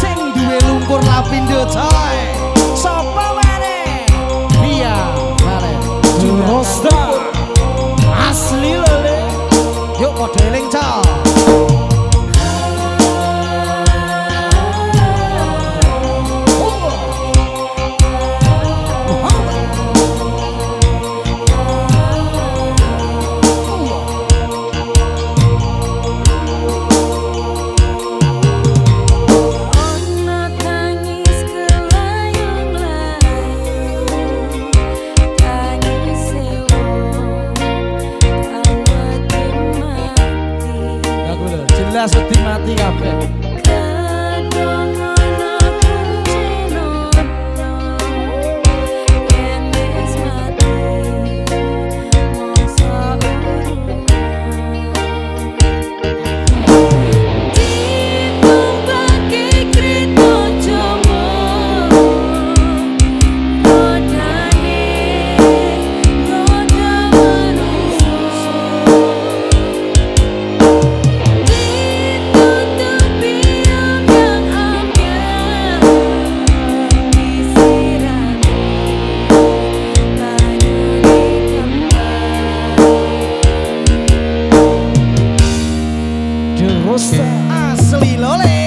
Sing duwe lungkur lapindo coy. Ila Sutimati 二十里路嘞。